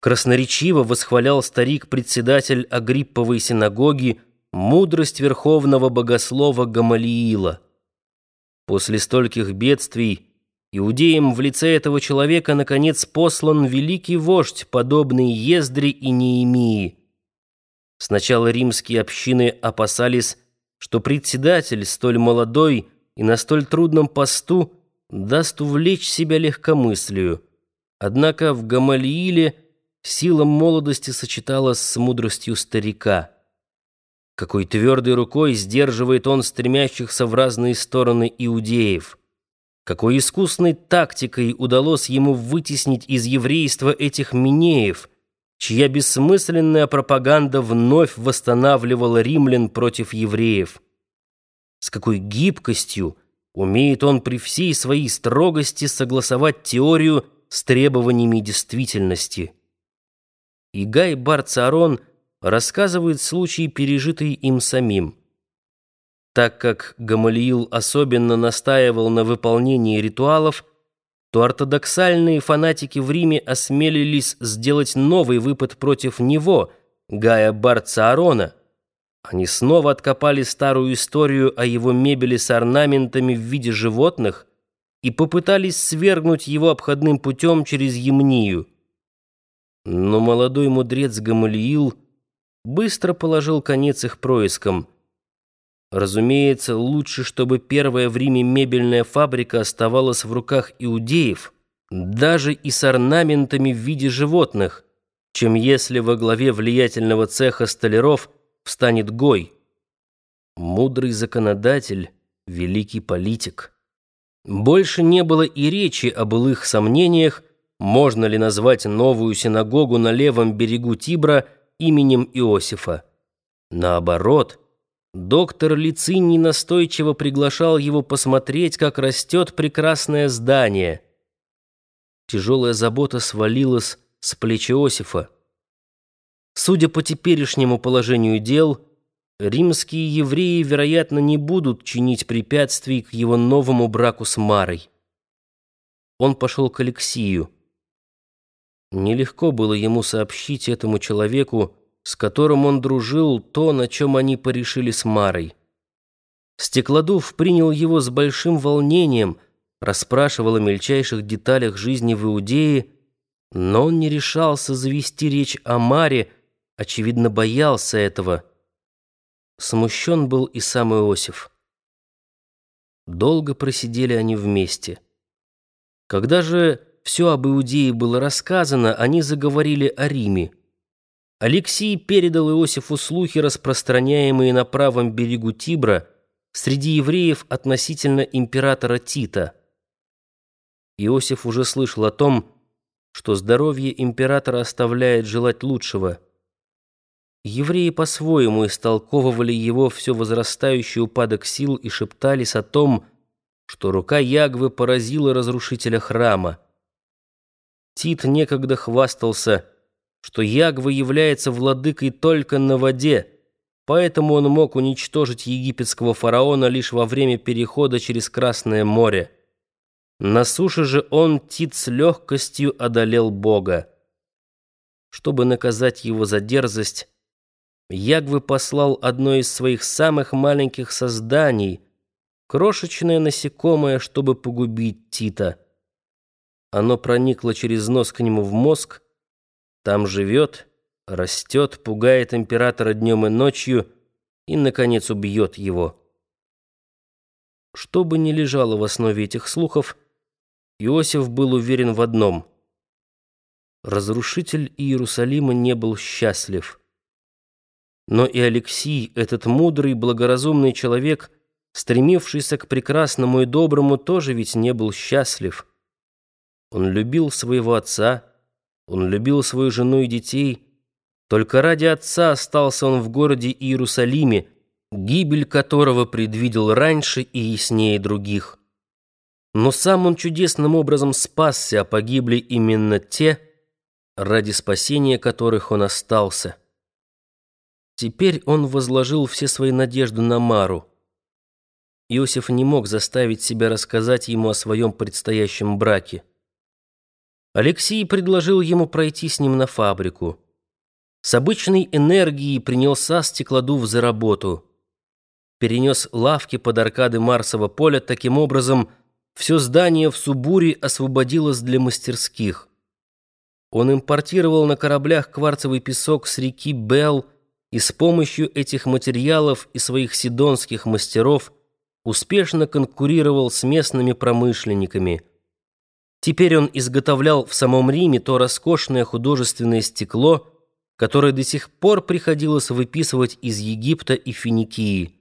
Красноречиво восхвалял старик-председатель Агрипповой синагоги мудрость верховного богослова Гамалиила. После стольких бедствий иудеям в лице этого человека наконец послан великий вождь, подобный Ездре и Неемии. Сначала римские общины опасались, что председатель, столь молодой и на столь трудном посту, даст увлечь себя легкомыслию. Однако в Гамалииле сила молодости сочеталась с мудростью старика. Какой твердой рукой сдерживает он стремящихся в разные стороны иудеев. Какой искусной тактикой удалось ему вытеснить из еврейства этих минеев, чья бессмысленная пропаганда вновь восстанавливала римлян против евреев. С какой гибкостью умеет он при всей своей строгости согласовать теорию с требованиями действительности. И Гай Барцарон рассказывает случай, пережитый им самим. Так как Гамалиил особенно настаивал на выполнении ритуалов, то ортодоксальные фанатики в Риме осмелились сделать новый выпад против него, Гая Барцаарона. Они снова откопали старую историю о его мебели с орнаментами в виде животных и попытались свергнуть его обходным путем через Емнию. Но молодой мудрец Гамалиил быстро положил конец их проискам. Разумеется, лучше, чтобы первая в Риме мебельная фабрика оставалась в руках иудеев, даже и с орнаментами в виде животных, чем если во главе влиятельного цеха столяров встанет Гой. Мудрый законодатель, великий политик. Больше не было и речи о былых сомнениях, можно ли назвать новую синагогу на левом берегу Тибра именем Иосифа. Наоборот, доктор Лициний настойчиво приглашал его посмотреть, как растет прекрасное здание. Тяжелая забота свалилась с плеч Иосифа. Судя по теперешнему положению дел, римские евреи, вероятно, не будут чинить препятствий к его новому браку с Марой. Он пошел к Алексию. Нелегко было ему сообщить этому человеку, с которым он дружил, то, на чем они порешили с Марой. Стеклодув принял его с большим волнением, расспрашивал о мельчайших деталях жизни в Иудее, но он не решался завести речь о Маре, очевидно, боялся этого. Смущен был и сам Иосиф. Долго просидели они вместе. Когда же все об Иудее было рассказано, они заговорили о Риме. Алексей передал Иосифу слухи, распространяемые на правом берегу Тибра среди евреев относительно императора Тита. Иосиф уже слышал о том, что здоровье императора оставляет желать лучшего. Евреи по-своему истолковывали его все возрастающий упадок сил и шептались о том, что рука Ягвы поразила разрушителя храма. Тит некогда хвастался, что Ягва является владыкой только на воде, поэтому он мог уничтожить египетского фараона лишь во время перехода через Красное море. На суше же он, Тит, с легкостью одолел Бога. Чтобы наказать его за дерзость, Ягвы послал одно из своих самых маленьких созданий, крошечное насекомое, чтобы погубить Тита. Оно проникло через нос к нему в мозг, там живет, растет, пугает императора днем и ночью и, наконец, убьет его. Что бы ни лежало в основе этих слухов, Иосиф был уверен в одном. Разрушитель Иерусалима не был счастлив. Но и Алексий, этот мудрый, благоразумный человек, стремившийся к прекрасному и доброму, тоже ведь не был счастлив. Он любил своего отца, он любил свою жену и детей. Только ради отца остался он в городе Иерусалиме, гибель которого предвидел раньше и яснее других. Но сам он чудесным образом спасся, а погибли именно те, ради спасения которых он остался. Теперь он возложил все свои надежды на Мару. Иосиф не мог заставить себя рассказать ему о своем предстоящем браке. Алексей предложил ему пройти с ним на фабрику. С обычной энергией принялся стеклодув за работу. Перенес лавки под аркады Марсового поля, таким образом все здание в Субуре освободилось для мастерских. Он импортировал на кораблях кварцевый песок с реки Белл и с помощью этих материалов и своих сидонских мастеров успешно конкурировал с местными промышленниками. Теперь он изготовлял в самом Риме то роскошное художественное стекло, которое до сих пор приходилось выписывать из Египта и Финикии.